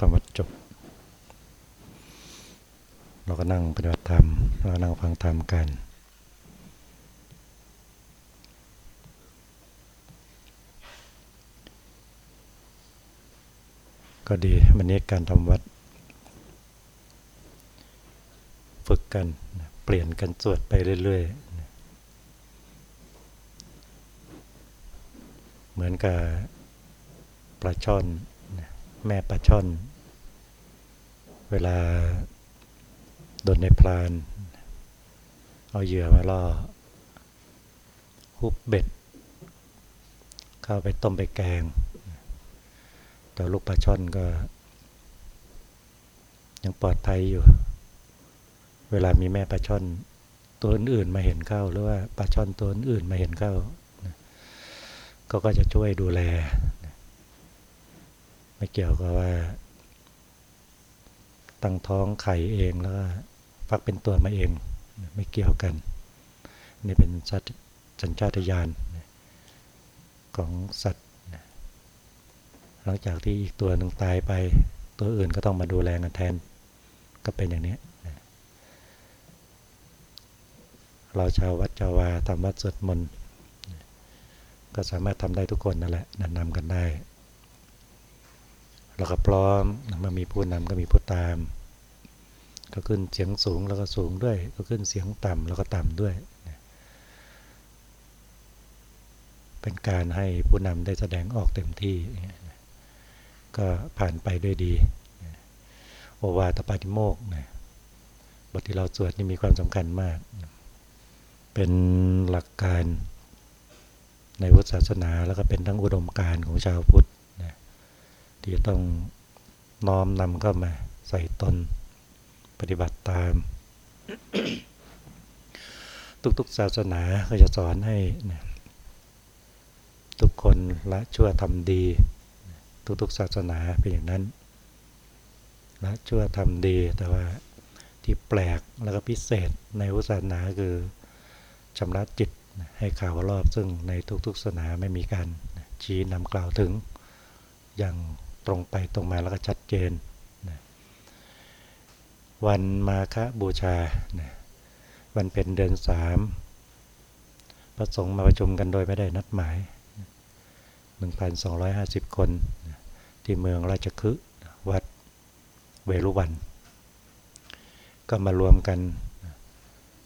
ธรรมจบ เราก็นั่งปฏิบัติธรรม เรานั่งฟังธรรมกัน ก็ดีวันนี้การทำวัด ฝึกกัน เปลี่ยนกันสวดไปเรื่อย ๆ เหมือนกับปลาช่อน แม่ปลาช่อน เวลาโดนในพราน เอาเหยื่อมาล่อฮุบเบ็ด เข้าไปต้มไปแกง แต่ลูกปลาช่อนก็ ยังปลอดภัยอยู่ เวลามีแม่ปลาช่อน ตัวอื่นๆมาเห็นเข้า หรือว่าปลาช่อนตัวอื่นมาเห็นเข้าก็ก็จะช่วยดูแล ไม่เกี่ยวกับว่า ตั้งท้องไข่เองแล้วก็ฟักเป็นตัวมาเอง ไม่เกี่ยวกัน นี่เป็นสัญชาตญาณของสัตว์ หลังจากที่อีกตัวหนึ่งตายไป ตัวอื่นก็ต้องมาดูแลกันแทน ก็เป็นอย่างนี้เราชาววัดจาวาทำวัดสวดมนต์ก็สามารถทำได้ทุกคนนั่นแหละนะนำกันได้ เราก็พร้อมมามีผู้นำก็มีผู้ตาม ก็ขึ้นเสียงสูงแล้วก็สูงด้วย ก็ขึ้นเสียงต่ำแล้วก็ต่ำด้วย เป็นการให้ผู้นำได้แสดงออกเต็มที่ ก็ผ่านไปด้วยดี โอวาตปาติโมกนะบทที่เราสวดนี่มีความสำคัญมาก เป็นหลักการในพุทธศาสนาแล้วก็เป็นทั้งอุดมการของชาวพุทธ ที่ต้องน้อมนำเข้ามาใส่ตนปฏิบัติตาม ทุกๆศาสนาก็จะสอนให้ทุกคนละชั่วทำดี ทุกๆศาสนาเป็นอย่างนั้นละชั่วทำดีแต่ว่าที่แปลกแล้วก็พิเศษในศาสนาคือชำระจิตให้ข่าวรอบซึ่งในทุกๆศาสนาไม่มีการชี้นำกล่าวถึงอย่าง ตรงไปตรงมาแล้วก็ชัดเจนนะวันมาฆบูชานะวันเป็นเดือนสามพระสงฆ์มาประชุมกันโดยไม่ได้นัดหมาย 1,250 คนนที่เมืองราชคฤห์วัดเวรุวัน ก็มารวมกัน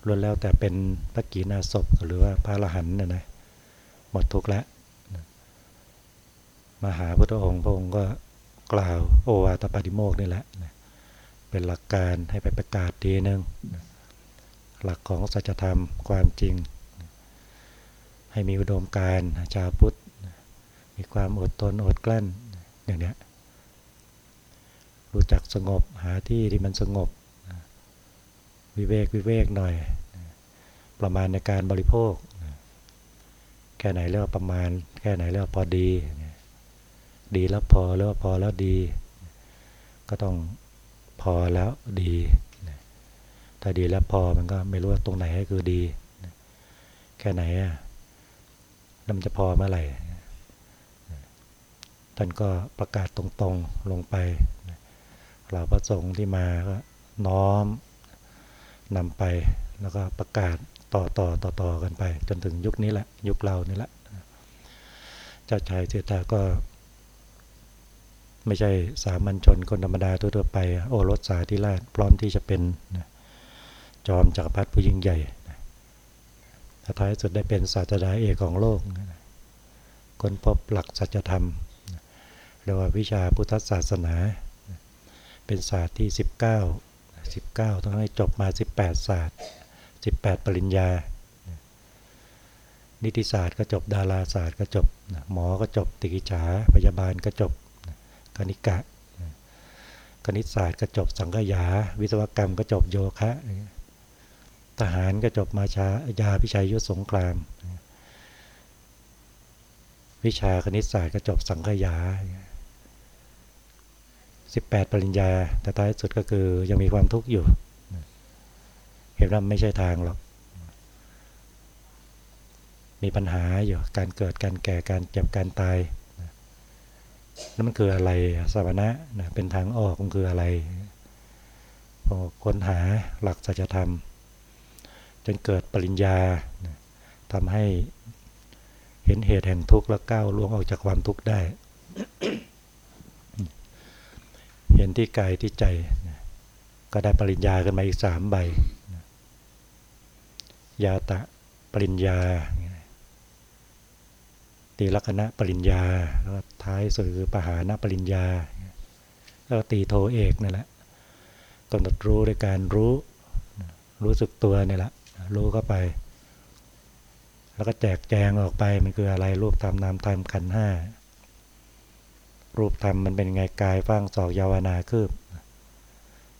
รวมแล้วแต่เป็นพระกีนาศพหรือว่าพระอรหันนะนะหมดทุกแล้วมาหาพระองค์พระองค์ก็ กล่าวโอวาตปาติโมกนี่แหละเป็นหลักการให้ไปประกาศทีหนึ่งหลักของสัจธรรมความจริง ให้มีอุดมการชาวพุทธมีความอดทนอดกลั้นอย่างนี้รู้จักสงบหาที่ที่มันสงบ วิเวกวิเวกหน่อย ประมาณในการบริโภค แค่ไหนเรียกว่าประมาณ แค่ไหนเรียกว่าพอดี ดีแล้วพอแล้วพอแล้วดี ก็ต้องพอแล้วดีถ้าดีแล้วพอมันก็ไม่รู้ว่าตรงไหนคือดี แค่ไหนอะแล้วมันจะพอเมื่อไหร่ท่านก็ประกาศตรงๆลงไปเราพระสงฆ์ที่มาก็น้อมนำไปแล้วก็ประกาศต่อต่อต่อต่อกันไป จนถึงยุคนี้แหละ ยุคเรานี่แหละเจ้าชายเสตาก็ ไม่ใช่สามัญชนคนธรรมดาทั่วไป โอรสสาธิราชพร้อมที่จะเป็นจอมจักรพรรดิผู้ยิ่งใหญ่ท้ายสุดได้เป็นศาสตราเอกของโลกคนพบหลักสัจธรรมเรียกว่าวิชาพุทธศาสนา เป็นศาสตร์ที่ 19 19 ต้องให้จบมา 18 ศาสตร์ 18 ปริญญา นิติศาสตร์ก็จบ ดาราศาสตร์ก็จบ หมอก็จบ ติกิจฉาพยาบาลก็จบ คณิกะ คณิตศาสตร์ก็จบสังกยา วิศวกรรมก็จบโยคะ ทหารก็จบมาชายาพิชัยยุทธสงคราม วิชาคณิตศาสตร์ก็จบสังกยา 18 ปริญญา แต่ท้ายสุดก็คือยังมีความทุกข์อยู่ เห็นว่าไม่ใช่ทางหรอกมีปัญหาอยู่การเกิดการแก่การเจ็บการตาย นั่นมันคืออะไรสวนะนะเป็นทางออกมันคืออะไรพอค้นหาหลักสัจธรรม จนเกิดปริญญาทำให้เห็นเหตุแห่งทุกข์แล้วก้าวล่วงออกจากความทุกข์ได้ เห็นที่กายที่ใจ ก็ได้ปริญญาขึ้นมาอีกสามใบยาตะปริญญา ตีลักณะปริญญาแล้วท้ายสือปหานปริญญา แล้วตีโทเอกนั่นแหละกำหนดรู้ด้วยการรู้รู้สึกตัวนี่แหละรู้เข้าไป แล้วก็แจกแจงออกไปมันคืออะไรรูปธรรมนามธรรมขันห้ารูปธรรมมันเป็นไงกายฟังสอกยาวนาคืบ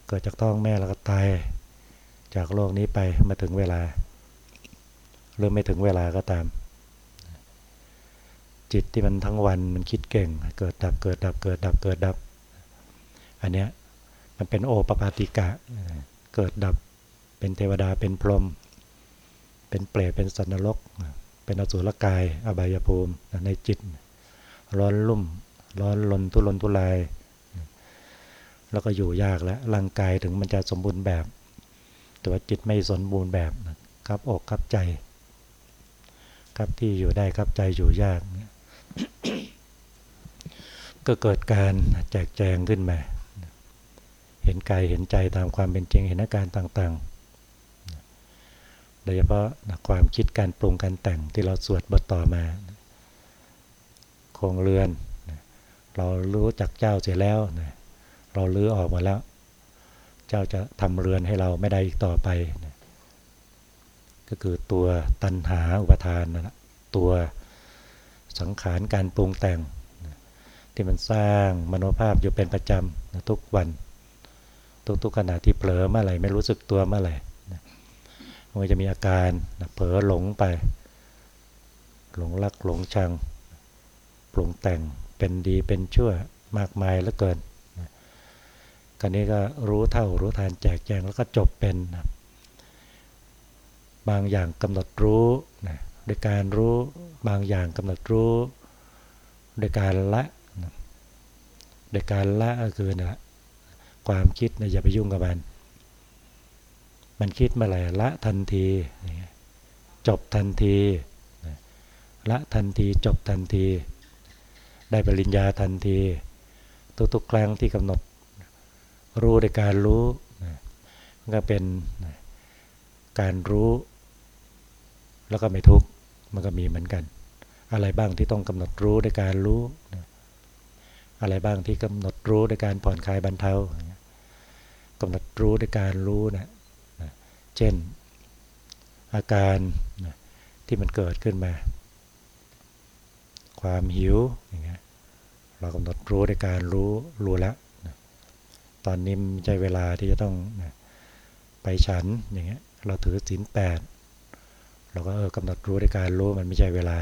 เกิดจากท้องแม่แล้วก็ตายจากโลกนี้ไปมาถึงเวลาหรือไม่ถึงเวลาก็ตาม จิตที่มันทั้งวันมันคิดเก่ง เกิดดับเกิดดับเกิดดับเกิดดับ อันเนี้ยมันเป็นโอปปาติกะ เกิดดับเป็นเทวดาเป็นพรหมเป็นเปรตเป็นสัตว์นรก เป็นอสุรกาย อบายภูมิในจิต ร้อนลุ่ม ร้อนลนทุรนทุราย แล้วก็อยู่ยากแล้วร่างกายถึงมันจะสมบูรณ์แบบ แต่ว่าจิตไม่สมบูรณ์แบบครับอกครับใจครับที่อยู่ได้ครับใจอยู่ยากเนี่ย ก็เกิดการแจกแจงขึ้นมา เห็นกายเห็นใจตามความเป็นจริงเห็นอาการต่างๆ โดยเฉพาะความคิดการปรุงการแต่งที่เราสวดบทต่อมาโครงเรือน เรารู้จักเจ้าเสียแล้ว เราลื้อออกมาแล้ว เจ้าจะทำเรือนให้เราไม่ได้อีกต่อไป ก็คือตัวตัณหาอุปทานนะตัว สังขารการปรุงแต่ง ที่มันสร้างมโนภาพอยู่เป็นประจำทุกวัน ทุกๆขณะที่เผลอเมื่อไหร่ไม่รู้สึกตัวเมื่อไหร่มันจะมีอาการเผลอหลงไป หลงรักหลงชัง ปรุงแต่งเป็นดีเป็นชั่วมากมายเหลือเกินกันนี้ก็รู้เท่ารู้ทานแจกแจงแล้วก็จบเป็น บางอย่างกำหนดรู้นะ ดยการรู้บางอย่างกำหนดรู้ โดยการละ โดยการละก็คือนะความคิดนะอย่าไปยุ่งกับมัน มันคิดมาไหร่ละทันที จบทันที ละทันทีจบทันที ได้ปริญญาทันที ทุกๆครั้งที่กำหนด รู้ในการรู้ก็เป็นการรู้แล้วก็ไม่ทุกข์ มันก็มีเหมือนกัน อะไรบ้างที่ต้องกำหนดรู้ในการรู้ อะไรบ้างที่กำหนดรู้ในการผ่อนคลายบรรเทากำหนดรู้ในการรู้นะเช่น อาการที่มันเกิดขึ้นมา ความหิวอย่างเงี้ยเรากำหนดรู้ในการรู้รู้แล้วตอนนี้ไม่ใช่เวลาที่จะต้องไปฉันอย่างเงี้ยเราถือศีลแปด เราก็เออกำหนดรู้ในการรู้มันไม่ใช่เวลา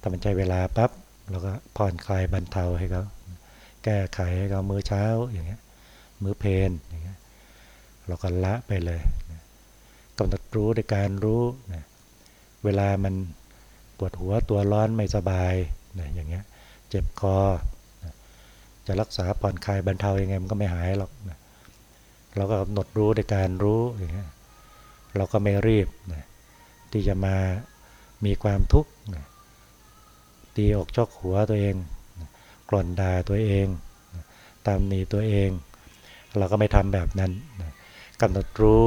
ถ้ามันใช่เวลาปั๊บเราก็ผ่อนคลายบรรเทาให้เขาแก้ไขให้เขามื้อเช้าอย่างเงี้ยมื้อเพนอย่างเงี้ยเราก็ละไปเลยกำหนดรู้ในการรู้นะเวลามันปวดหัวตัวร้อนไม่สบายนะอย่างเงี้ยเจ็บคอนะจะรักษาผ่อนคลายบรรเทายังไงมันก็ไม่หายหรอกนะเราก็กำหนดรู้ในการรู้อย่างเงี้ย เราก็ไม่รีบนะที่จะมามีความทุกข์นะตีอกชกหัวตัวเองนะกล่นด่าตัวเองนะตามหนีตัวเอง เราก็ไม่ทำแบบนั้นนะกำหนดรู้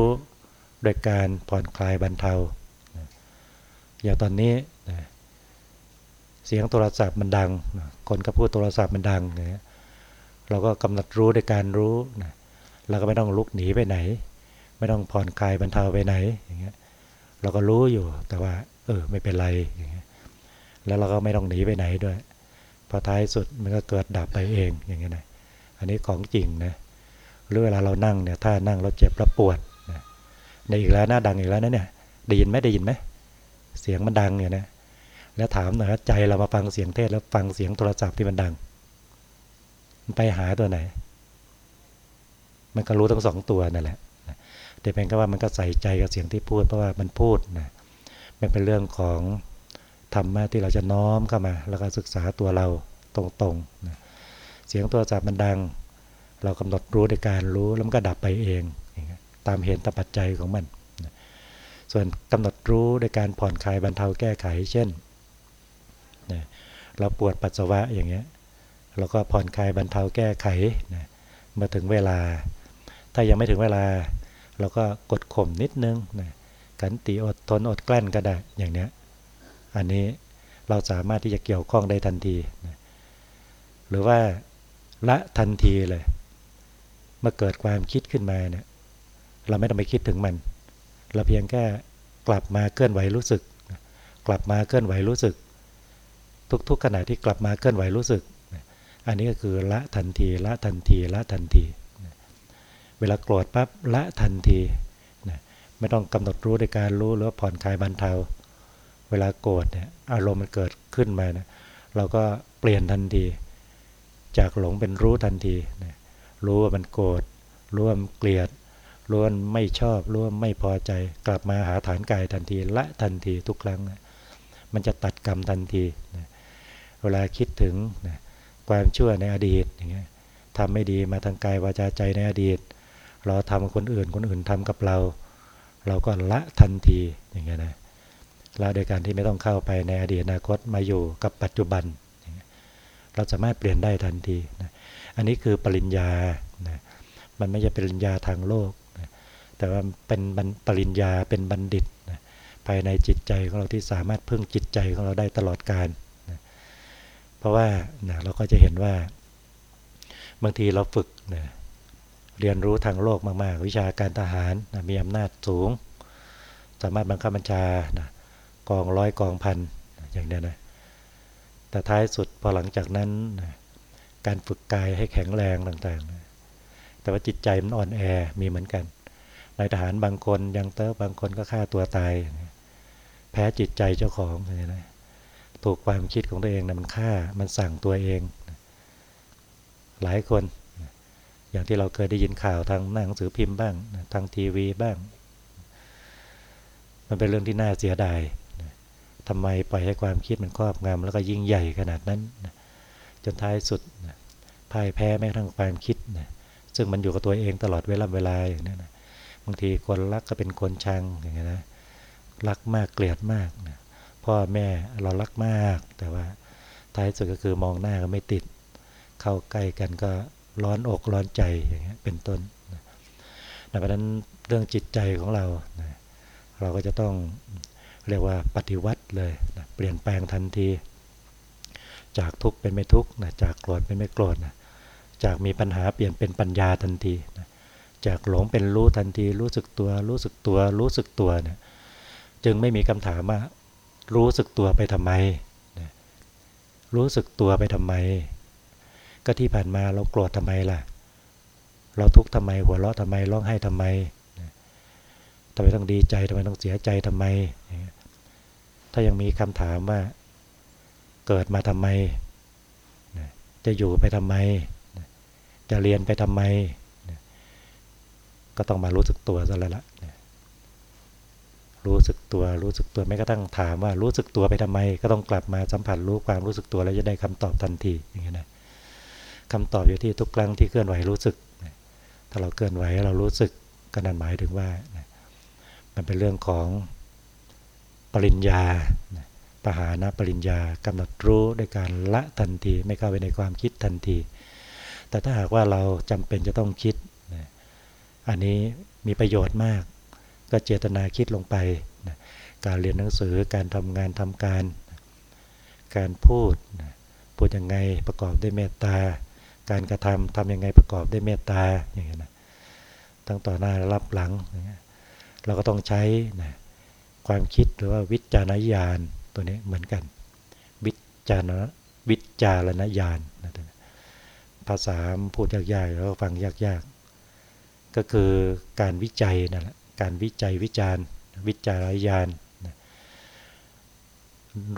โดยการผ่อนคลายบรรเทานะอย่างตอนนี้นะเสียงโทรศัพท์มันดังนะคนก็พูดโทรศัพท์มันดังนะเราก็กำหนดรู้โดยการรู้นะเราก็ไม่ต้องลุกหนีไปไหน ไม่ต้องผ่อนคลายบรรเทาไปไหนอย่างเงี้ยเราก็รู้อยู่แต่ว่า เออ ไม่เป็นไรอย่างเงี้ยแล้วเราก็ไม่ต้องหนีไปไหนด้วยพอท้ายสุดมันก็เกิดดับไปเองอย่างเงี้ยนะอันนี้ของจริงนะหรือเวลาเรานั่งเนี่ยถ้านั่งเราเจ็บเราปวดนะในอีกแล้วหน้าดังอีกแล้วนะเนี่ยได้ยินไหมได้ยินไหมเสียงมันดังเนี่ยนะแล้วถามหน่อยว่าใจเรามาฟังเสียงเทศแล้วฟังเสียงโทรศัพท์ที่มันดัง มันไปหาตัวไหน มันก็รู้ทั้งสองตัวนั่นแหละ แต่เป็นก็ว่ามันก็ใส่ใจกับเสียงที่พูดเพราะว่ามันพูดนะมันเป็นเรื่องของธรรมะที่เราจะน้อมเข้ามา แล้วก็ศึกษาตัวเราตรงๆนะเสียงโทรศัพท์มันดัง เรากำหนดรู้ในการรู้แล้วมันก็ดับไปเองตามเหตุตปัจจัยของมันนะส่วนกำหนดรู้ในการผ่อนคลายบรรเทาแก้ไข เช่นนะเราปวดปัสสาวะอย่างเงี้ยเราก็ผ่อนคลายบรรเทาแก้ไขนะมื่อถึงเวลา ถ้ายังไม่ถึงเวลา เราก็กดข่มนิดนึงนะขันติอดทนอดกลั้นก็ได้อย่างเนี้ยอันนี้เราสามารถที่จะเกี่ยวข้องได้ทันทีนะหรือว่าละทันทีเลยเมื่อเกิดความคิดขึ้นมาเนี่ยเราไม่ต้องไปคิดถึงมัน เราเพียงแค่กลับมาเคลื่อนไหวรู้สึก กลับมาเคลื่อนไหวรู้สึก ทุกๆขณะที่กลับมาเคลื่อนไหวรู้สึก อันนี้ก็คือละทันทีละทันทีละทันที เวลาโกรธปั๊บละทันทีไม่ต้องกำหนดรู้ในการรู้หรือผ่อนคลายบรรเทา เวลาโกรธเนี่ยอารมณ์มันเกิดขึ้นมานะเราก็เปลี่ยนทันที จากหลงเป็นรู้ทันทีนะรู้ว่ามันโกรธรู้ว่ามันเกลียดรู้ว่าไม่ชอบรู้ว่าไม่พอใจกลับมาหาฐานกายทันทีละทันทีทุกครั้งนะมันจะตัดกรรมทันทีนะเวลาคิดถึงนะความชั่วในอดีตอย่างเงี้ยทำไม่ดีมาทางกายวาจาใจในอดีต เราทำคนอื่น คนอื่นทำกับเรา เราก็ละทันทีอย่างเงี้ยนะละโดยการที่ไม่ต้องเข้าไปในอดีตอนาคตมาอยู่กับปัจจุบัน เราสามารถเปลี่ยนได้ทันทีนะอันนี้คือปริญญานะมันไม่ใช่ปริญญาทางโลกนะแต่ว่าเป็นปริญญาเป็นบัณฑิตนะภายในจิตใจของเราที่สามารถพึ่งจิตใจของเราได้ตลอดการนะเพราะว่านะเราก็จะเห็นว่า บางทีเราฝึกนะ เรียนรู้ทางโลกมาก ๆ วิชาการทหารนะมีอำนาจสูง สามารถบังคับบัญชานะกองร้อยกองพันนะอย่างนี้นะแต่ท้ายสุดพอหลังจากนั้นนะการฝึกกายให้แข็งแรงต่างๆนะแต่ว่าจิตใจมันอ่อนแอมีเหมือนกันนายทหารบางคนยังเตอร์บางคนก็ฆ่าตัวตายนะแพ้จิตใจเจ้าของนะถูกความคิดของตัวเองนะมันฆ่ามันสั่งตัวเอง หลายคน อย่างที่เราเคยได้ยินข่าวทางหนังสือพิมพ์บ้าง ทางทีวีบ้าง มันเป็นเรื่องที่น่าเสียดายทำไมปล่อยให้ความคิดมันครอบงำแล้วก็ยิ่งใหญ่ขนาดนั้น จนท้ายสุดพ่ายแพ้แม้กระทั่งความคิดซึ่งมันอยู่กับตัวเองตลอดเวลาเวลาอย่างนี้นะบางทีคนรักก็เป็นคนชังอย่างนี้นะรักมากเกลียดมากนะพ่อแม่เรารักมาก แต่ว่าท้ายสุดก็คือมองหน้าก็ไม่ติด เข้าใกล้กันก็ ร้อนอกร้อนใจอย่างเงี้ยเป็นต้นนะเพราะนั้นเรื่องจิตใจของเรานะเราก็จะต้องเรียกว่าปฏิวัติเลยนะเปลี่ยนแปลงทันที จากทุกข์เป็นไม่ทุกข์นะจากโกรธเป็นไม่โกรธนะจากมีปัญหาเปลี่ยนเป็นปัญญาทันทีนะจากหลงเป็นรู้ทันที รู้สึกตัว รู้สึกตัว รู้สึกตัวเนะจึงไม่มีคำถามว่ารู้สึกตัวไปทำไมนะรู้สึกตัวไปทำไม ก็ที่ผ่านมาเราโกรธทำไมล่ะ เราทุกข์ทำไม หัวเราะทำไมร้องไห้ทำไมทำไมต้องดีใจทำไมต้องเสียใจทำไม ถ้ายังมีคำถามว่า เกิดมาทำไม จะอยู่ไปทำไม จะเรียนไปทำไม ก็ต้องมารู้สึกตัวซะแล้วล่ะรู้สึกตัวรู้สึกตัวไม่ก็ต้องถามว่ารู้สึกตัวไปทำไม ก็ต้องกลับมาสัมผัสรู้ความรู้สึกตัวแล้วจะได้คำตอบทันทีอย่างนี้นะ คำตอบอยู่ที่ทุกครั้งที่เคลื่อนไหวรู้สึก ถ้าเราเคลื่อนไหวเรารู้สึกก็นั่นหมายถึงว่า มันเป็นเรื่องของปริญญาปหานะปริญญากำหนดรู้ด้วยการละทันที ไม่เข้าไปในความคิดทันที แต่ถ้าหากว่าเราจำเป็นจะต้องคิด อันนี้มีประโยชน์มาก ก็เจตนาคิดลงไป การเรียนหนังสือการทำงานทำการ การพูด พูดยังไงประกอบด้วยเมตตา การกระทำทํำยังไงประกอบด้วยเมตตาอย่างเงี้ยนะตั้งต่อหน้ารับหลังเราก็ต้องใช้นะความคิดหรือว่าวิจารณญาณตัวนี้เหมือนกัน วิจารณวิจารณญาณนะภาษาพูดยากๆแล้วฟังยากๆ ก็คือการวิจัยนั่นแหละการวิจัยวิจารณ์วิจารณญาณ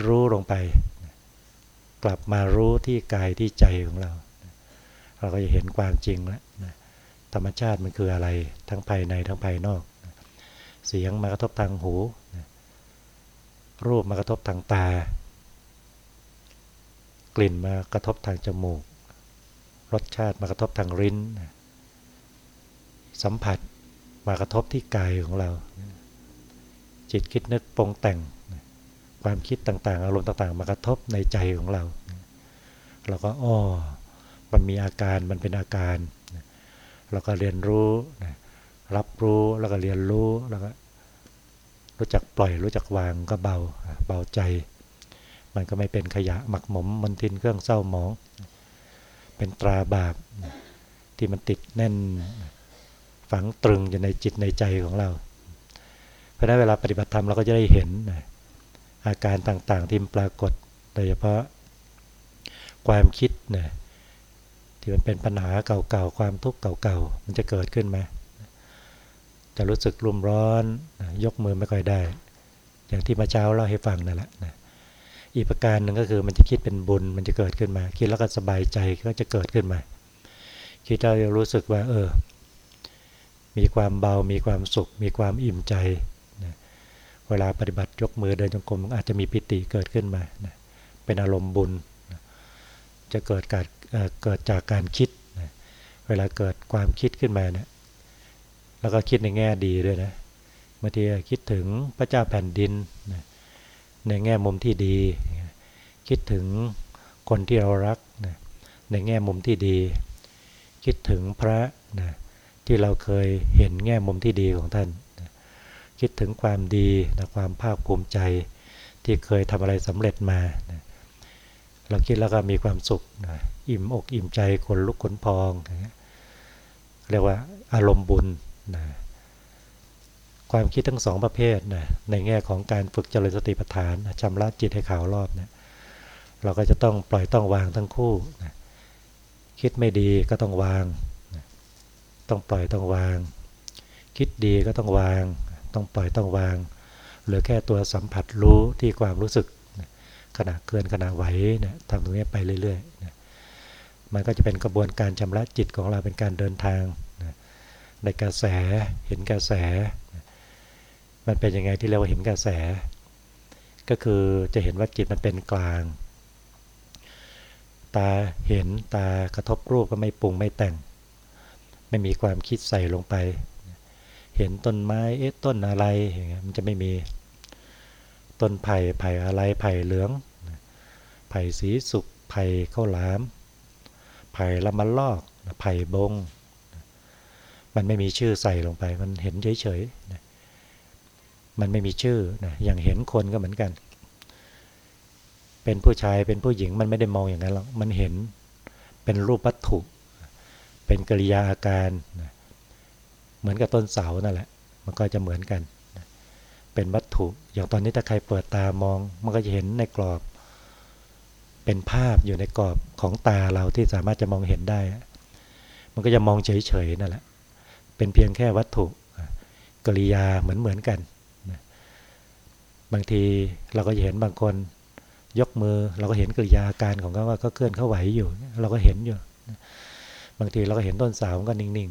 รู้ลงไป กลับมารู้ที่กายที่ใจของเรา เราก็จะเห็นความจริงแล้วนะธรรมชาติมันคืออะไรทั้งภายในทั้งภายนอกนะเสียงมากระทบทางหูนะรูปมากระทบทางตา กลิ่นมากระทบทางจมูก รสชาติมากระทบทางลิ้นสัมผัสมากระทบที่กายของเรา จิตคิดนึกปรงแต่ง ความคิดต่างๆ อารมณ์ต่างๆ มากระทบในใจของเรา เราก็อ้อ มันมีอาการมันเป็นอาการเราก็เรียนรู้รับรู้แล้วก็เรียนรู้แล้วก็รู้จักปล่อยรู้จักวางก็เบาเบาใจ มันก็ไม่เป็นขยะหมักหมมมันทินเครื่องเศร้าหมอง เป็นตราบาปที่มันติดแน่นฝังตรึงอยู่ในจิตในใจของเรา เพราะนั้นเวลาปฏิบัติธรรมเราก็จะได้เห็นอาการต่างๆที่ปรากฏโดยเฉพาะความคิดนะ ที่มันเป็นปัญหาเก่าๆความทุกข์เก่าๆมันจะเกิดขึ้นไหมจะรู้สึกรุ่มร้อนยกมือไม่ค่อยได้ อย่างที่มาเช้าเล่าให้ฟังนั่นแหละนะอีกประการหนึ่งก็คือมันจะคิดเป็นบุญมันจะเกิดขึ้นมา คิดแล้วก็สบายใจก็จะเกิดขึ้นมา คิดแล้วจะรู้สึกว่า เออ มีความเบา มีความสุข มีความอิ่มใจนะเวลาปฏิบัติยกมือเดินจงกรมอาจจะมีปิติเกิดขึ้นมานะเป็นอารมณ์บุญนะจะเกิดการ เกิดจากการคิดนะเวลาเกิดความคิดขึ้นมาเนะี่ยแล้วก็คิดในแง่ดีด้วยนะบางทีคิดถึงพระเจ้าแผ่นดินนะในแง่มุมที่ดี คิดถึงคนที่เรารักนะในแง่มุมที่ดี คิดถึงพระนะที่เราเคยเห็นแง่มุมที่ดีของท่านนะคิดถึงความดีนะความภาคภูมิใจที่เคยทำอะไรสำเร็จมานะ เราคิดแล้วก็มีความสุขนะอิ่มอกอิ่มใจคนลุกขนพองเรียกว่าอารมณ์บุญนะความคิดทั้งสองประเภทนะในแง่ของการฝึกเจริญสติปัฏฐานชำระจิตให้ขาวรอบเนะเราก็จะต้องปล่อยต้องวางทั้งคู่นะคิดไม่ดีก็ต้องวางนะต้องปล่อยต้องวาง คิดดีก็ต้องวาง ต้องปล่อยต้องวางเหลือแค่ตัวสัมผัสรู้ที่ความรู้สึก ขณะเคลื่อนขณะไหวนะทำตรงนี้ไปเรื่อยๆนะมันก็จะเป็นกระบวนการชำระจิตของเราเป็นการเดินทางนะในกระแสเห็นกระแสมันเป็นยังไงที่เราเห็นกระแส ก็คือจะเห็นว่าจิตมันเป็นกลาง ตาเห็นตากระทบรูปก็ไม่ปรุงไม่แต่ง ไม่มีความคิดใส่ลงไป เห็นต้นไม้เอ๊ะต้นอะไรอย่างเงี้ยมันจะไม่มี ต้นไผ่ไผ่อะไรไผ่เหลือง ไผ่สีสุกไผ่ข้าวหลาม ไผ่ละมันลอกไผ่บง มันไม่มีชื่อใส่ลงไป มันเห็นเฉยๆมันไม่มีชื่อนะอย่างเห็นคนก็เหมือนกัน เป็นผู้ชายเป็นผู้หญิงมันไม่ได้มองอย่างนั้นหรอกมันเห็นเป็นรูปวัตถุ เป็นกริยาอาการ เหมือนกับต้นเสานั่นแหละ มันก็จะเหมือนกัน เป็นวัตถุ อย่างตอนนี้ถ้าใครเปิดตามอง มันก็จะเห็นในกรอบ เป็นภาพอยู่ในกรอบของตาเราที่สามารถจะมองเห็นได้ มันก็จะมองเฉยๆนั่นแหละ เป็นเพียงแค่วัตถุกริยาเหมือนเหมือนกัน บางทีเราก็เห็นบางคนยกมือเราก็เห็นกิริยาการของเขาว่าก็เคลื่อนเขาไหวอยู่ เราก็เห็นอยู่ บางทีเราก็เห็นต้นสาวก็นิ่ง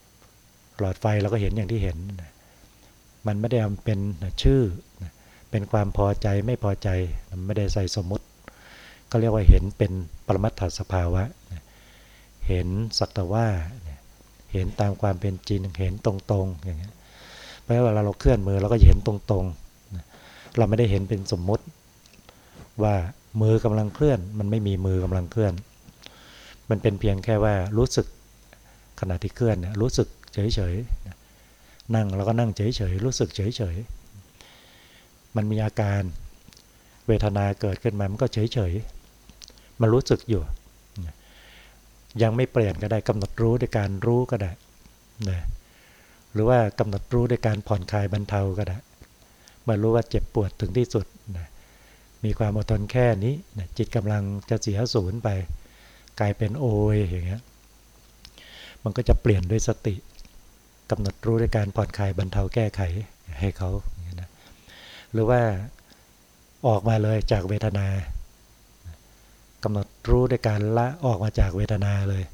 ๆหลอดไฟเราก็เห็นอย่างที่เห็น มันไม่ได้เป็นชื่อ เป็นความพอใจไม่พอใจมันไม่ได้ใส่สมมติ ก็เรียกว่าเห็นเป็นปรมัตถสภาวะ เห็นสักตว่า เห็นตามความเป็นจริง เห็นตรงๆอย่างเงี้ยเพราะเวลาเราเคลื่อนมือเราก็เห็นตรงๆ เราไม่ได้เห็นเป็นสมมติ ว่ามือกำลังเคลื่อน มันไม่มีมือกำลังเคลื่อน มันเป็นเพียงแค่ว่ารู้สึกขณะที่เคลื่อนเนี่ยรู้สึกเฉยๆ นั่งแล้วก็นั่งเฉยๆรู้สึกเฉยๆมันมีอาการเวทนาเกิดขึ้นมามันก็เฉยๆมันรู้สึกอยู่ ยังไม่เปลี่ยนก็ได้กำหนดรู้ด้วยการรู้ก็ได้นะหรือว่ากำหนดรู้ด้วยการผ่อนคลายบรรเทาก็ได้เมื่อรู้ว่าเจ็บปวดถึงที่สุดนะมีความอดทนแค่นี้นะจิตกำลังจะเสียศูนย์ไป กลายเป็นโอยอย่างเงี้ยมันก็จะเปลี่ยนด้วยสติ กำหนดรู้ด้วยการผ่อนคลายบรรเทาแก้ไขให้เขาอย่างนี้นะหรือว่าออกมาเลยจากเวทนากำหนดรู้ด้วยการละออกมาจากเวทนาเลย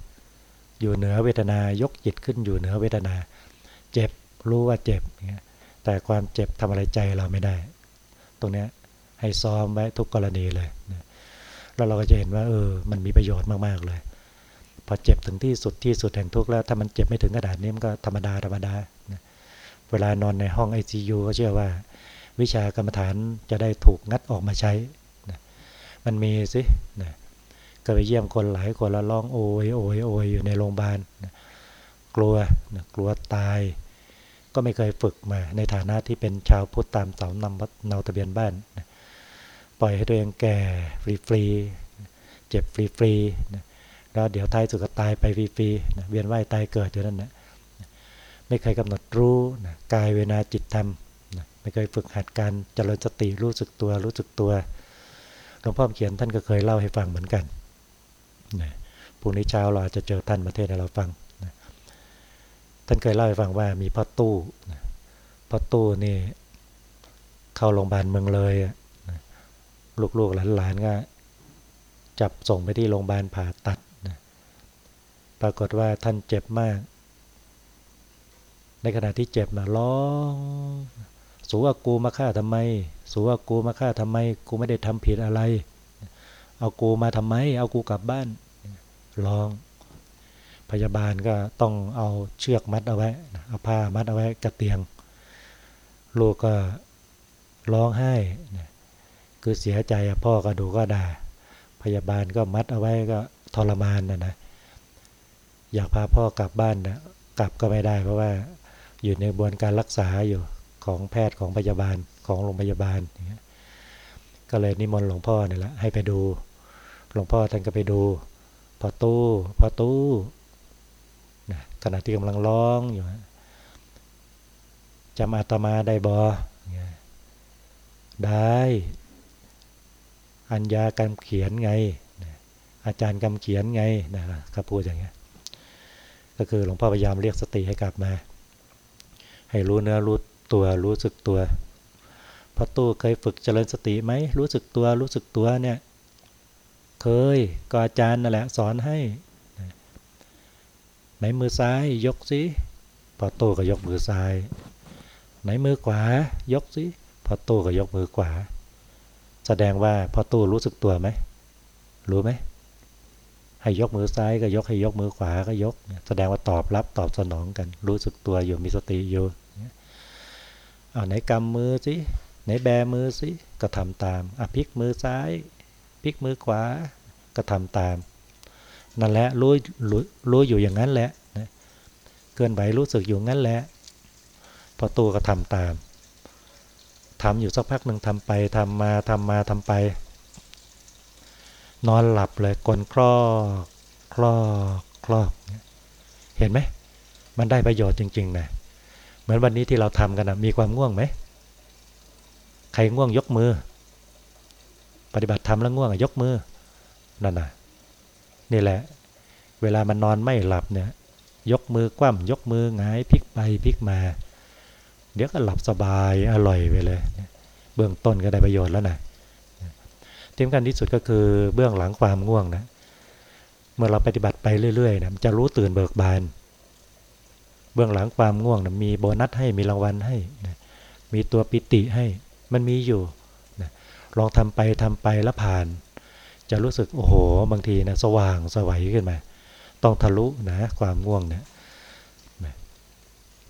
อยู่เหนือเวทนายกจิตขึ้นอยู่เหนือเวทนา เจ็บรู้ว่าเจ็บเงี้ยแต่ความเจ็บทำอะไรใจเราไม่ได้ ตรงนี้ให้ซ้อมไว้ทุกกรณีเลยแล้วเราก็จะเห็นว่าเออมันมีประโยชน์มากๆเลย พอเจ็บถึงที่สุดที่สุดแห่งทุกข์แล้วถ้ามันเจ็บไม่ถึงกระดาษนี้มันก็ธรรมดาธรรมดาเวลานอนในห้อง ICU ก็เชื่อว่า วิชากรรมฐานจะได้ถูกงัดออกมาใช้นะมันมีสินะก็ไปเยี่ยมคนหลายคนแล้วร้องโอยโอยโอยอยู่ในโรงพยาบาลนะกลัวนะกลัวตาย ก็ไม่เคยฝึกมา ในฐานะที่เป็นชาวพุทธตามเสานำเนาทะเบียนบ้านนะปล่อยให้ตัวเองแก่ฟรีๆเจ็บฟรีๆนะ แล้วเดี๋ยวท้ายสุดก็ตายไปฟรีๆนะเวียนว่ายตายเกิดอยู่นั่นนะไม่เคยกำหนดรู้นะกายเวนาจิตธรรมนะไม่เคยฝึกหัดการเจริญสติรู้สึกตัวรู้สึกตัวหลวงพ่อเขียนท่านก็เคยเล่าให้ฟังเหมือนกันนะพรุ่งนี้เช้าเราอาจจะเจอท่านประเทศให้เราฟังนะท่านเคยเล่าให้ฟังว่ามีพ่อตู้นะพ่อตู้นี่เข้าโรงพยาบาลเมืองเลยนะลูกๆหลานๆก็จับส่งไปที่โรงพยาบาลผ่าตัด ปรากฏว่าท่านเจ็บมาก ในขณะที่เจ็บนะร้องสูว่ากูมาฆ่าทำไม สูว่ากูมาฆ่าทำไม กูไม่ได้ทำผิดอะไร เอากูมาทำไม เอากูกลับบ้าน ร้อง พยาบาลก็ต้องเอาเชือกมัดเอาไว้ เอาผ้ามัดเอาไว้กระเตียง ลูกก็ร้องไห้ คือเสียใจพ่อก็ดูก็ด่า พยาบาลก็มัดเอาไว้ก็ทรมานนะนะ อยากพาพ่อกลับบ้านนะกลับก็ไม่ได้ เพราะว่าอยู่ในกระบวนการรักษาอยู่ของแพทย์ของพยาบาลของโรงพยาบาลก็เลยนิมนต์หลวงพ่อเนี่ยแหละให้ไปดู หลวงพ่อท่านก็ไปดูพอตู้พอตู้นะขณะที่กำลังร้องอยู่จำอาตมาได้บอได้อัญญากำเขียนไง อาจารย์กำเขียนไงนะครับพูดอย่างเงี้ย ก็คือหลวงพ่อพยายามเรียกสติให้กลับมา ให้รู้เนื้อรู้ตัวรู้สึกตัวพอตู้เคยฝึกเจริญสติไหมรู้สึกตัวรู้สึกตัวเนี่ยเคยก็อาจารย์นั่นแหละสอนให้ไหนมือซ้ายยกสิพอตู้ก็ยกมือซ้าย ไหนมือขวายกสิพอตู้ก็ยกมือขวา แสดงว่าพอตู้รู้สึกตัวไหมรู้ไหม ให้ยกมือซ้ายก็ยกให้ยกมือขวาก็ยก แสดงว่าตอบรับตอบสนองกัน รู้สึกตัวอยู่มีสติอยู่เอาไหนกำมือสิไหนแบมือสิก็ทำตามอะพลิกมือซ้ายพลิกมือขวาก็ทำตาม นั่นแหละรู้รู้รู้อยู่อย่างนั้นแหละนะเกินไหวรู้สึกอยู่งั้นแหละพอตัวก็ทำตามทำอยู่สักพักหนึ่งทำไปทำมาทำมาทำไป นอนหลับเลยกลนคลอกคลอกคลอกเห็นไหมมันได้ประโยชน์จริงๆนะเหมือนวันนี้ที่เราทำกันนะมีความง่วงไหมใครง่วงยกมือ ปฏิบัติทำแล้วง่วงยกมือนั่นน่ะนี่แหละ เวลามันนอนไม่หลับเนี่ย ยกมือกว้ำยกมือหงายพลิกไปพลิกมา เดี๋ยวก็หลับสบายอร่อยไปเลย เบื้องต้นก็ได้ประโยชน์แล้วนะ ที่สำคัญที่สุดก็คือเบื้องหลังความง่วงนะ เมื่อเราปฏิบัติไปเรื่อยๆนะจะรู้ตื่นเบิกบาน เบื้องหลังความง่วงนะมีโบนัสให้มีรางวัลให้นะมีตัวปิติให้มันมีอยู่นะลองทำไปทำไปแล้วผ่าน จะรู้สึกโอ้โหบางทีนะสว่างสวัยขึ้นมา ต้องทะลุนะความง่วงเนะี่ย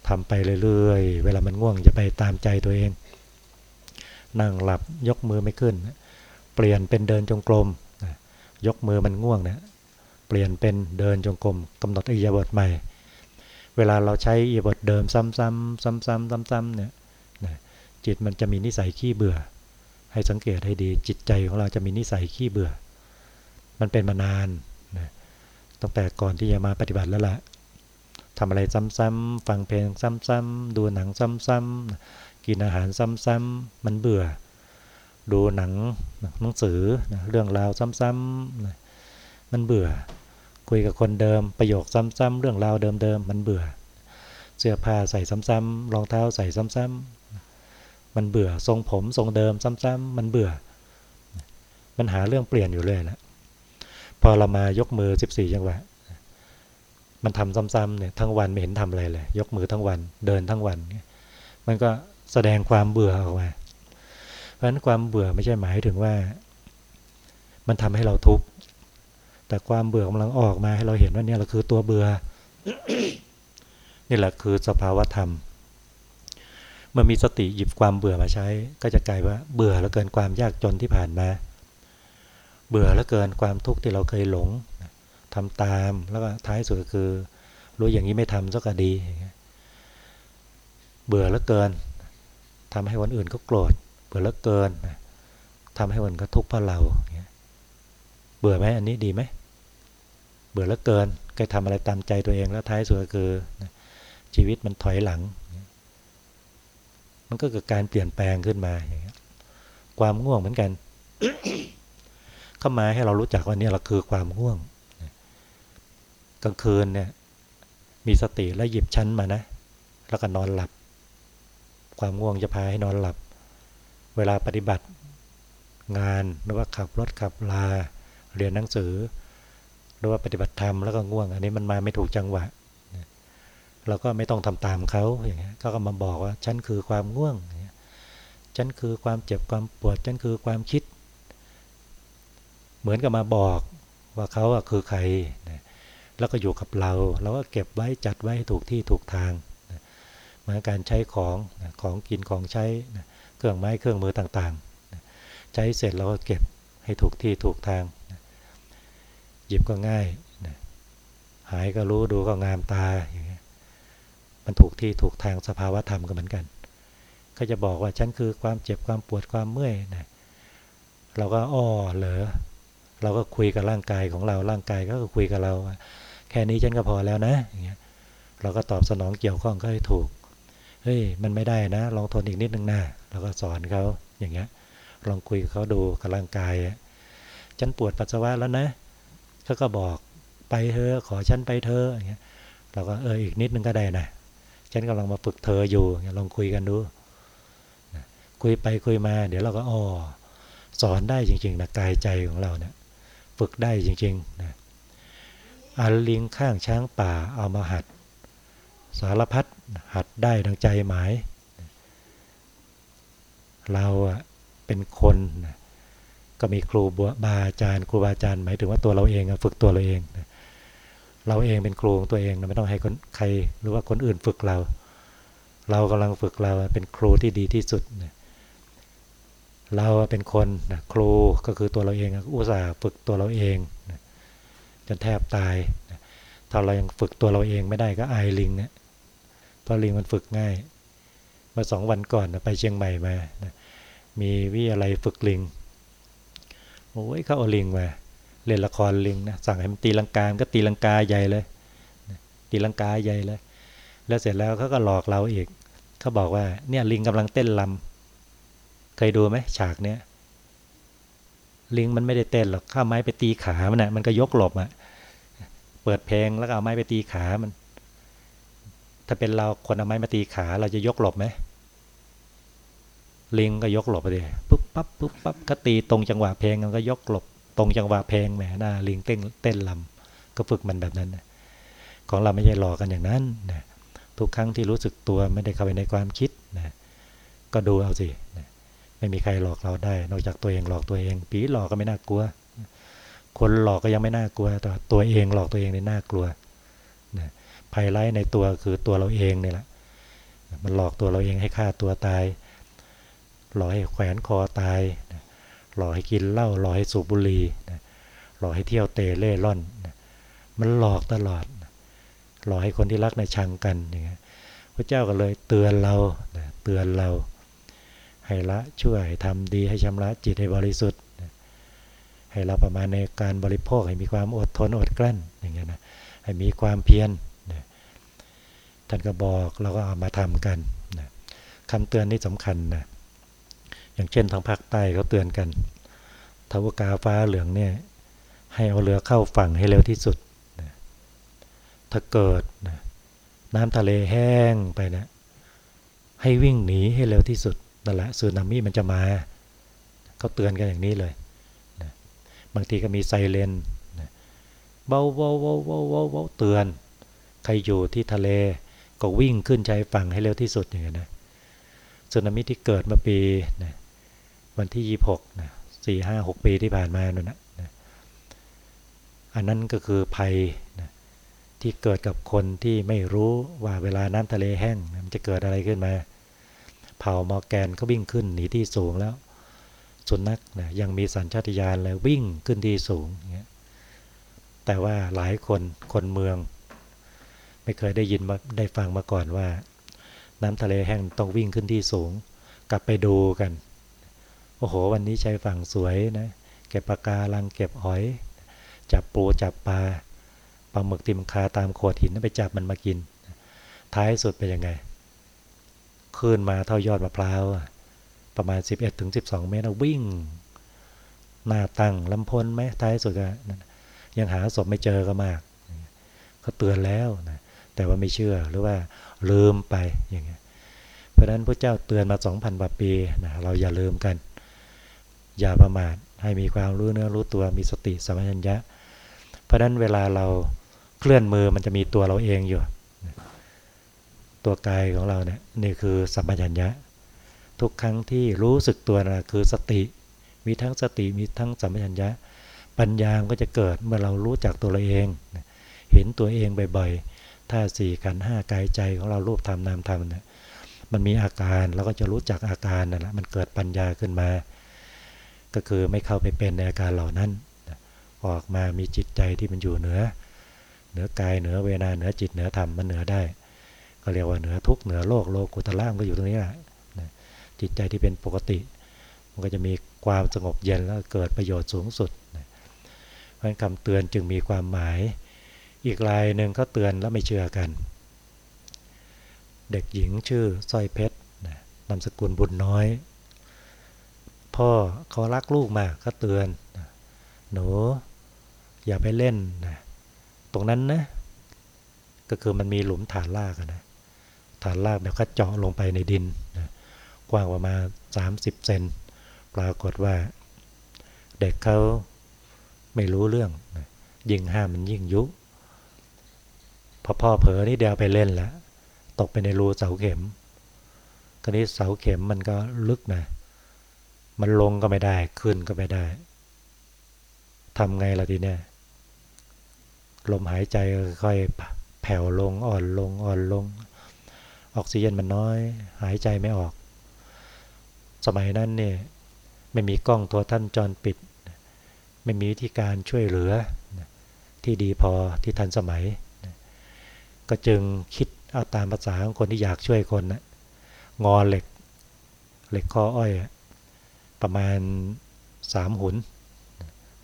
ทำไปเรื่อยๆ เวลามันง่วงจะไปตามใจตัวเอง นั่งหลับยกมือไม่ขึ้น เปลี่ยนเป็นเดินจงกรมยกมือมันง่วงนะเปลี่ยนเป็นเดินจงกรมกำหนดอิยาบทใหม่ เวลาเราใช้อีบทเดิมซ้ำๆซ้ำๆซ้ำๆเนี่ยจิตมันจะมีนิสัยขี้เบื่อ ให้สังเกตให้ดีจิตใจของเราจะมีนิสัยขี้เบื่อ มันเป็นมานานนะตั้งแต่ก่อนที่จะมาปฏิบัติแล้วล่ะทำอะไรซ้ำๆฟังเพลงซ้ำๆดูหนังซ้ำๆกินอาหารซ้ำๆมันเบื่อ ดูหนังหนังสือเรื่องราวซ้ำๆมันเบื่อ คุยกับคนเดิมประโยคซ้ำๆเรื่องราวเดิมๆมันเบื่อ เสื้อผ้าใส่ซ้ำๆรองเท้าใส่ซ้ำๆมันเบื่อทรงผมทรงเดิมซ้ำๆมันเบื่อ มันหาเรื่องเปลี่ยนอยู่เลยนะพอเรามายกมือ 14จังหวะมันทำซ้ำๆเนี่ยทั้งวันไม่เห็นทำอะไรเลย ยกมือทั้งวันเดินทั้งวัน มันก็แสดงความเบื่อออกมา เพราะฉะนั้นความเบื่อไม่ใช่หมายถึงว่า มันทำให้เราทุกข์แต่ความเบื่อกำลังออกมาให้เราเห็นว่าเนี่ยเราคือตัวเบื่อนี่แหละคือสภาวธรรมเมื่อมีสติหยิบความเบื่อมาใช้ ก็จะกลายว่าเบื่อแล้วเกินความยากจนที่ผ่านมา เบื่อแล้วเกินความทุกข์ที่เราเคยหลงทำตามแล้วก็ท้ายสุดก็คือ รู้อย่างนี้ไม่ทำสักดี เบื่อแล้วเกินทำให้วันอื่นก็โกรธ เบื่อแล้วเกินทำให้วันก็ทุกข์เพราะเราเบื่อไหมอันนี้ดีไหมเบื่อแล้วเกินเคยทำอะไรตามใจตัวเองแล้วท้ายสุดก็คือชีวิตมันถอยหลัง มันก็เกิดการเปลี่ยนแปลงขึ้นมาอย่างเงี้ยความง่วงเหมือนกัน เข้ามาให้เรารู้จักว่านี่เราคือความง่วงกลางคืนเนี่ย มีสติแล้วหยิบชั้นมานะ แล้วก็นอนหลับ ความง่วงจะพาให้นอนหลับ เวลาปฏิบัติงานหรือว่าขับรถขับลา เรียนหนังสือ หรือว่าปฏิบัติธรรมแล้วก็ง่วง อันนี้มันมาไม่ถูกจังหวะเราก็ไม่ต้องทำตามเขาอย่างเงี้ยก็มาบอกว่าฉันคือความง่วงฉันคือความเจ็บความปวดฉันคือความคิด เหมือนกับมาบอกว่าเขาคือใครแล้วก็อยู่กับเราเราก็เก็บไว้จัดไว้ถูกที่ถูกทางเหมือนการใช้ของของกินของใช้ เครื่องไม้เครื่องมือต่างๆ ใช้เสร็จเราก็เก็บให้ถูกที่ถูกทาง หยิบก็ง่าย หายก็รู้ดูก็งามตาอย่างเงี้ยมันถูกที่ถูกทางสภาวะธรรมก็เหมือนกัน ก็จะบอกว่าฉันคือความเจ็บความปวดความเมื่อยนะเราก็อ้อเหรอเราก็คุยกับร่างกายของเราร่างกายก็คุยกับเรา แค่นี้ฉันก็พอแล้วนะอย่างเงี้ยเราก็ตอบสนองเกี่ยวข้องก็ให้ถูก เฮ้ย มันไม่ได้นะ ลองทนอีกนิดนึงนะ เราก็สอนเขาอย่างเงี้ยลองคุยกับเขาดูกับร่างกายฉันปวดปัสสาวะแล้วนะเขาก็บอกไปเธอขอฉันไปเธออย่างเงี้ยเราก็เอออีกนิดนึงก็ได้นะฉันกำลังมาฝึกเธออยู่ลองคุยกันดูคุยไปคุยมา เดี๋ยวเราก็อ๋อสอนได้จริงๆนะกายใจของเราเนี่ยฝึกได้จริงๆนะอาลิงข้างช้างป่าเอามาหัด สารพัดหัดได้ดังใจหมาย เราเป็นคนนะก็มีครูบาอาจารย์ ครูบาอาจารย์หมายถึงว่าตัวเราเองฝึกตัวเราเองนะเราเองเป็นครูของตัวเองนะไม่ต้องให้คนใครหรือว่าคนอื่นฝึกเรา เรากำลังฝึกเราเป็นครูที่ดีที่สุดนะเราเป็นคนนะครูก็คือตัวเราเองอุตส่าห์ฝึกตัวเราเองนะจนแทบตายนะถ้าเรายังฝึกตัวเราเองไม่ได้ก็อายลิงเนะเพราะลิงมันฝึกง่าย มื่อสองวันก่อนนะไปเชียงใหม่มานะมีวิอะไรฝึกลิงโอ้ยเขาเอาลิงมาเล่นละครลิงนะสั่งให้มันตีลังกาก็ตีลังกาใหญ่เลยตีลังกาใหญ่เลย แล้วเสร็จแล้วเขาก็หลอกเราอีกเขาบอกว่าเนี่ยลิงกำลังเต้นลำเคยดูไหมฉากเนี้ยลิงมันไม่ได้เต้นหรอกข้าไม้ไปตีขามันนะมันก็ยกหลบอะเปิดเพลงแล้วก็เอาไม้ไปตีขามัน ถ้าเป็นเราคนเอาไม้มาตีขาเราจะยกหลบไหมลิงก็ยกหลบไปเลยปุ๊บปั๊บปุ๊บปั๊บก็ตีตรงจังหวะเพลงมันก็ยกหลบ ตรงจังหวะเพลงแหมหน้าลิงเต้นเต้นลำก็ฝึกมันแบบนั้นนะของเราไม่ใช่หลอกกันอย่างนั้นนะทุกครั้งที่รู้สึกตัวไม่ได้เข้าไปในความคิดนะก็ดูเอาสินะไม่มีใครหลอกเราได้ นอกจากตัวเองหลอกตัวเอง ผีหลอกก็ไม่น่ากลัว คนหลอกก็ยังไม่น่ากลัวแต่ตัวเองหลอกตัวเองนี่น่ากลัว ภัยร้ายในตัวคือตัวเราเองเนี่ยแหละมันหลอกตัวเราเองให้ฆ่าตัวตาย หลอกให้แขวนคอตาย หลอกให้กินเหล้าหลอกให้สูบบุหรี่หลอกให้เที่ยวเตะเล่ร่อน มันหลอกตลอด หลอกให้คนที่รักในชังกันอย่างเงี้ยพระเจ้าก็เลยเตือนเราเตือนเรา ให้ละช่วยทำดีให้ชำระจิตให้บริสุทธิ์ ให้เราประมาณในการบริโภคให้มีความอดทนอดกลั้นอย่างเงี้ยนะให้มีความเพียร ท่านก็บอกเราก็เอามาทำกันนะคำเตือนนี้สำคัญนะอย่างเช่นทางภาคใต้เขาเตือนกันทวกาฟ้าเหลืองเนี่ยให้เอาเรือเข้าฝั่งให้เร็วที่สุดนะถ้าเกิดนะน้ำทะเลแห้งไปนะให้วิ่งหนีให้เร็วที่สุดนั่นแหละสึนามิมันจะมาเขาเตือนกันอย่างนี้เลยนะบางทีก็มีไซเรนนะเบาเบาเบาเบาเบาเบาเตือน ใครอยู่ที่ทะเล ก็วิ่งขึ้นชายฝั่งให้เร็วที่สุดอย่างนี้นะสึนามิที่เกิดมาปีนะวันที่ยี่หกนะสี่ห้าหกปีที่ผ่านมานั่นนะอันนั้นก็คือภัยนะที่เกิดกับคนที่ไม่รู้ว่าเวลาน้ำทะเลแห้งมันจะเกิดอะไรขึ้นมา เผ่ามอร์แกนก็วิ่งขึ้นหนีที่สูงแล้ว สุนัขนะยังมีสัญชาตญาณเลยวิ่งขึ้นที่สูง แต่ว่าหลายคนคนเมือง ไม่เคยได้ยินมาได้ฟังมาก่อนว่า น้ำทะเลแห้งต้องวิ่งขึ้นที่สูง กลับไปดูกัน โอ้โห วันนี้ชายฝั่งสวยนะ เก็บปลากาลังเก็บหอย จับปูจับปลาปลาหมึกติมคาตามโขดหินไปจับมันมากิน ท้ายสุดเป็นยังไงขึ้นมาเท่ายอดมะพร้าวประมาณ 11-12 เมตรวิ่ง หน้าตั้งลำพนไหมท้ายสุดก็ยังหาศพไม่เจอก็มากเขาเตือนแล้วนะ แต่ว่าไม่เชื่อหรือว่าลืมไปอย่างเงี้ยเพราะฉะนั้นพระเจ้าเตือนมา 2,000กว่าปีนะเราอย่าลืมกัน อย่าประมาทให้มีความรู้เนื้อรู้ตัวมีสติสัมปชัญญะ เพราะฉะนั้นเวลาเราเคลื่อนมือมันจะมีตัวเราเองอยู่ ตัวกายของเราเนี่ยนี่คือสัมปชัญญะ ทุกครั้งที่รู้สึกตัวนะคือสติ มีทั้งสติมีทั้งสัมปชัญญะ ปัญญาก็จะเกิดเมื่อเรารู้จักตัวเราเอง เห็นตัวเองบ่อยๆ ถ้าสี่ขันห้ากายใจของเรารูปธรรมนามธรรมเนี่ยมันมีอาการเราก็จะรู้จักอาการนั่นแหละมันเกิดปัญญาขึ้นมา ก็คือไม่เข้าไปเป็นในอาการเหล่านั้น ออกมามีจิตใจที่มันอยู่เหนือ เหนือกายเหนือเวนาเหนือจิตเหนือธรรมมันเหนือได้ ก็เรียกว่าเหนือทุกเหนือโลกโลกุตละมันก็อยู่ตรงนี้แหละจิตใจที่เป็นปกติ มันก็จะมีความสงบเย็นแล้วเกิดประโยชน์สูงสุดเพราะคำเตือนจึงมีความหมาย อีกรายหนึ่งก็เตือนแล้วไม่เชื่อกัน เด็กหญิงชื่อสร้อยเพชรนามสกุลบุญน้อย พ่อเขารักลูกมากก็เตือนหนูอย่าไปเล่นนะตรงนั้นนะก็คือมันมีหลุมฐานลากนะฐานลากแบบก็เจาะลงไปในดินนะกว้างประมาณ30 เซนปรากฏว่า เด็กเขาไม่รู้เรื่องนะยิ่งห้ามมันยิ่งยุ พอพ่อเผลอนี่เดียวไปเล่นแล้วตกไปในรูเสาเข็มคราวนี้เสาเข็มมันก็ลึกนะมันลงก็ไม่ได้ขึ้นก็ไม่ได้ทำไงล่ะทีเนี้ยลมหายใจค่อยแผ่วลงอ่อนลงอ่อนลง ออกซิเจนมันน้อย หายใจไม่ออก สมัยนั้นเนี่ยไม่มีกล้องตัวท่านจรปิด ไม่มีวิธีการช่วยเหลือ ที่ดีพอที่ทันสมัย ก็จึงคิดเอาตามภาษาของคนที่อยากช่วยคนนะงอเหล็ก เหล็กข้ออ้อย ประมาณสามหุน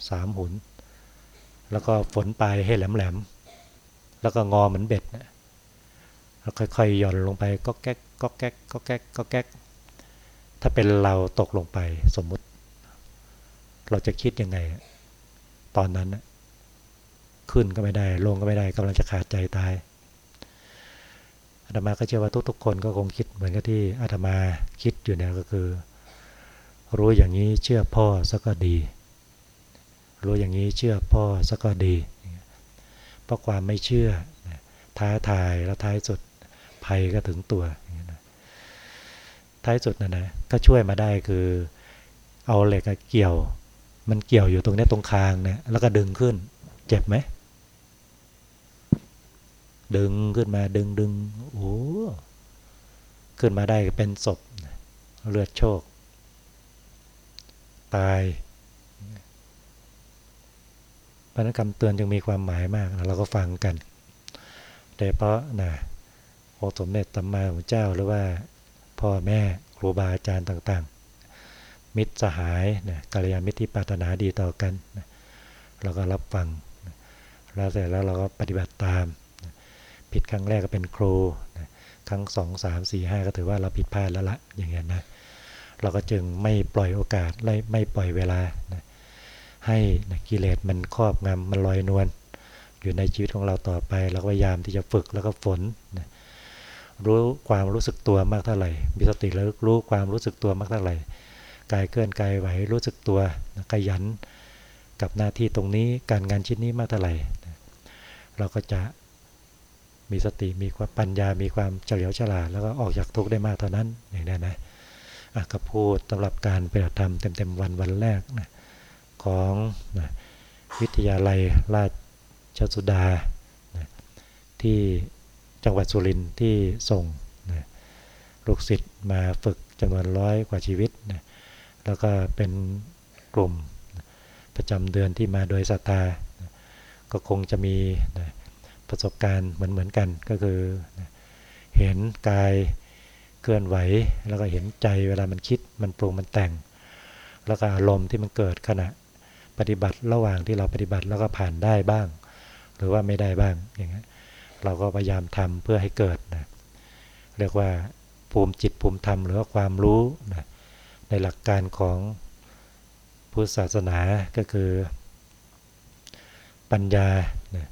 สามหุน แล้วก็ฝนปลายให้แหลมๆแล้วก็งอเหมือนเบ็ดนะแล้วค่อยๆหย่อนลงไปก็แก๊กก็แก๊กก็แก๊กก็แก๊กถ้าเป็นเราตกลงไปสมมุติ เราจะคิดยังไง ตอนนั้นขึ้นก็ไม่ได้ ลงก็ไม่ได้กำลังจะขาดใจตาย อาตมาก็เชื่อว่าทุกๆคนก็คงคิดเหมือนกับที่อาตมาคิดอยู่เนี่ยก็คือ รู้อย่างนี้เชื่อพ่อสักก็ดี รู้อย่างนี้เชื่อพ่อสักก็ดี เพราะความไม่เชื่อท้าทายแล้วท้ายสุดภัยก็ถึงตัวท้ายสุดนะนะก็ช่วยมาได้คือเอาเหล็กเกี่ยว มันเกี่ยวอยู่ตรงนี้ตรงคางเนี่ยแล้วก็ดึงขึ้น เจ็บไหม ดึงขึ้นมาดึงดึงโอ้ขึ้นมาได้เป็นศพเลือดโชค ตายพระนักคำเตือนจึงมีความหมายมากเราก็ฟังกันโดยเพราะนะโอสมเด็จตัมมาของเจ้าหรือว่าพ่อแม่ครูบาอาจารย์ต่างๆ มิตรสหายนะกัลยาณมิตรที่ปรารถนาดีต่อกันนะเราก็รับฟัง แล้วเสร็จแล้วเราก็ปฏิบัติตาม ผิดครั้งแรกก็เป็นครูนะครั้งสองสามสี่ห้าก็ถือว่าเราผิดพลาดแล้วละอย่างเงี้ยนะเราก็จึงไม่ปล่อยโอกาสไม่ปล่อยเวลานะให้นะกิเลสมันครอบงำมันลอยนวลอยู่ในชีวิตของเราต่อไปเราก็พยายามที่จะฝึกแล้วก็ฝนนะรู้ความรู้สึกตัวมากเท่าไหร่ มีสติแล้วรู้ความรู้สึกตัวมากเท่าไหร่ กายเคลื่อนกายไหวรู้สึกตัวนะขยันกับหน้าที่ตรงนี้การงานชิ้นนี้มากเท่าไหร่ เราก็จะ มีสติมีความปัญญา มีความเฉลียวฉลาดแล้วก็ออกจากทุกข์ได้มากเท่านั้นอย่างนี้นะก็พูดสำหรับการปฏิบัติธรรมเต็มๆวันวันแรกนะของนะวิทยาลัยราชสุดานะที่จังหวัดสุรินทร์ที่ส่งนะลูกศิษย์มาฝึกจำนวนร้อยกว่าชีวิตนะแล้วก็เป็นกลุ่มนะประจำเดือนที่มาโดยศรัทธานะก็คงจะมีนะ ประสบการณ์เหมือนๆกันก็คือเห็นกายเคลื่อนไหว แล้วก็เห็นใจเวลามันคิดมันปรุงมันแต่ง แล้วก็อารมณ์ที่มันเกิดขณะปฏิบัติระหว่างที่เราปฏิบัติแล้วก็ผ่านได้บ้าง หรือว่าไม่ได้บ้างอย่างเงี้ยเราก็พยายามทำเพื่อให้เกิดนะเรียกว่าภูมิจิตภูมิธรรมหรือว่าความรู้นะในหลักการของพุทธศาสนาก็คือปัญญานะ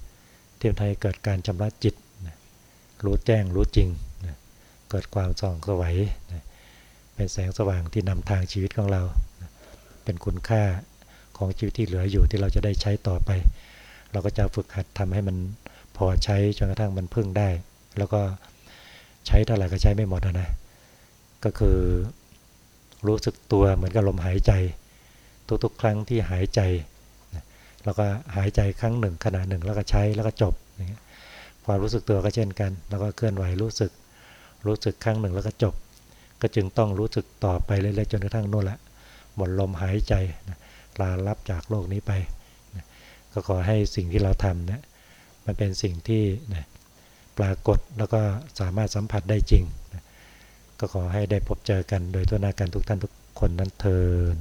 เที่ทำให้เกิดการชำระจิตนะรู้แจ้งรู้จริงนะเกิดความส่องสวัยนะเป็นแสงสว่างที่นำทางชีวิตของเรานะเป็นคุณค่าของชีวิตที่เหลืออยู่ที่เราจะได้ใช้ต่อไป เราก็จะฝึกหัดทำให้มันพอใช้จนกระทั่งมันพึ่งได้ แล้วก็ใช้เท่าไหร่ก็ใช้ไม่หมดนะก็คือรู้สึกตัวเหมือนกับลมหายใจ ทุกๆ ครั้งที่หายใจ เราก็หายใจครั้งหนึ่งขณะหนึ่งแล้วก็ใช้แล้วก็จบความรู้สึกตัวก็เช่นกัน แล้วก็เคลื่อนไหวรู้สึก รู้สึกครั้งหนึ่งแล้วก็จบ ก็จึงต้องรู้สึกต่อไปเรื่อยๆจนกระทั่งโน่นละหมดลมหายใจลาลับจากโลกนี้ไป ก็ขอให้สิ่งที่เราทำเนี่ยมันเป็นสิ่งที่นะปรากฏแล้วก็สามารถสัมผัสได้จริงนะก็ขอให้ได้พบเจอกันโดยตัวนาการทุกท่านทุกคนนั้นเทิน